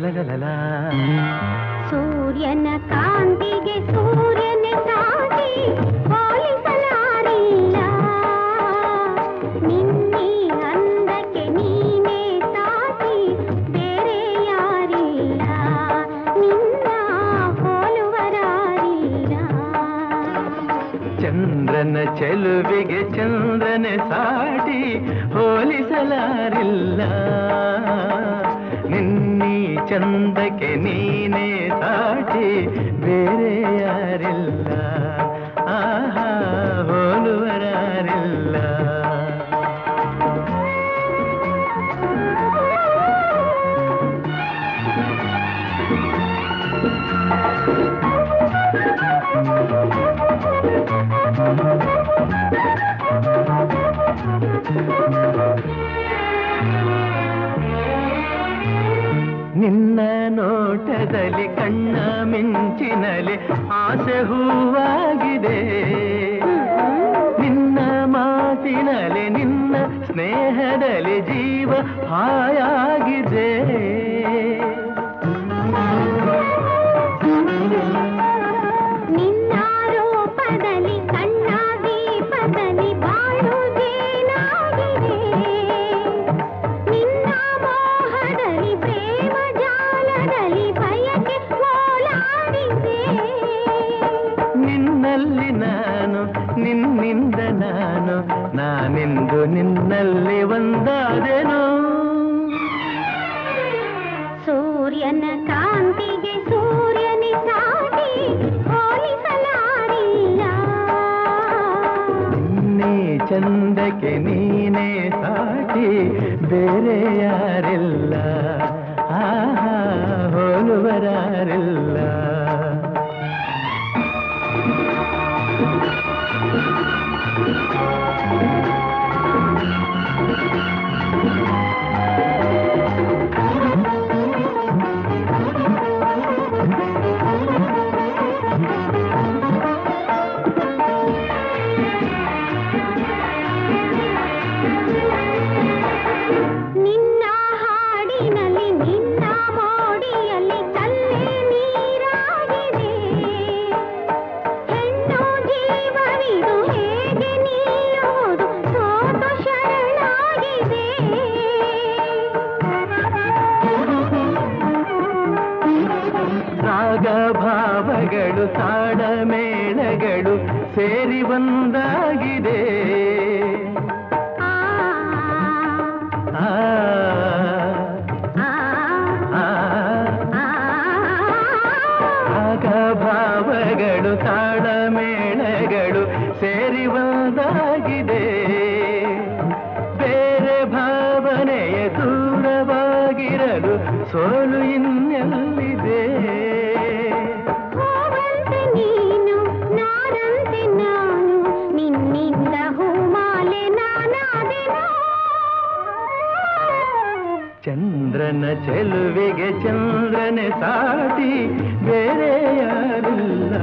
la la la la la ಸೂರ್ಯನ ಕಾಂತಿಗೆ ಸೂರ್ಯನೇ ಸಾಟಿ ಹೋಲಿಸಲಾರಿಲ್ಲ ನಿನ್ನೆ ಅಂದಕ್ಕೆ ನೀನೇ ಸಾಟಿ ಬೇರೆ ಯಾರಿಲ್ಲ ನಿನ್ನ ಹೋಲುವರಾರಿಲ್ಲ ಚಂದ್ರನ ಚೆಲುವಿಗೆ ಚಂದ್ರನೆ ಸಾಟಿ ಹೋಲಿಸಲಾರಿಲ್ಲ ನಿನ್ನೀ ಚಂದಕ್ಕೆ ನೀನೇ ಸಾಟಿ ಬೇರೆ ಯಾರಿಲ್ಲ ಆಹಾ ಹೋಲುವರಾರಿಲ್ಲ ನಿನ್ನ ನೋಟದಲ್ಲಿ ಕಣ್ಣ ಮಿಂಚಿನಲ್ಲಿ ಆಸೆ ಹೂವಾಗಿದೆ. ನಿನ್ನ ಮಾತಿನಲ್ಲಿ ನಿನ್ನ ಸ್ನೇಹದಲ್ಲಿ ಜೀವ ಹಾಯಾಗಿದೆ. ನಾನೆಂದು ನಿನ್ನಲ್ಲಿ ಒಂದಾದೆನು. ಸೂರ್ಯನ ಕಾಂತಿಗೆ ಸೂರ್ಯನ ಕಾಂತಿ ಹೋಲಿಸಲಾರಿಲ್ಲ. ನಿನ್ನೇ ಚಂದಕ್ಕೆ ನೀನೇ ಸಾಟಿ ಬೇರೆ ಯಾರಿಲ್ಲ. ರಾಗ ಭಾವಗಳು ತಾಡ ಮೇಳಗಳು ಸೇರಿ ಬಂದಾಗಿದೆ ಆ, ರಾಗ ಭಾವಗಳು ತಾಡ ಮೇಳಗಳು ಸೇರಿ ಬಂದಾಗಿದೆ ಬೇರೆ ಭಾವನೆಯ ದೂರವಾಗಿರಲು ಸೋಲು ಚಂದ್ರನ ಚೆಲುವಿಗೆ ಚಂದ್ರನ ಸಾಟಿ ಬೇರೆ ಯಾರಿಲ್ಲ.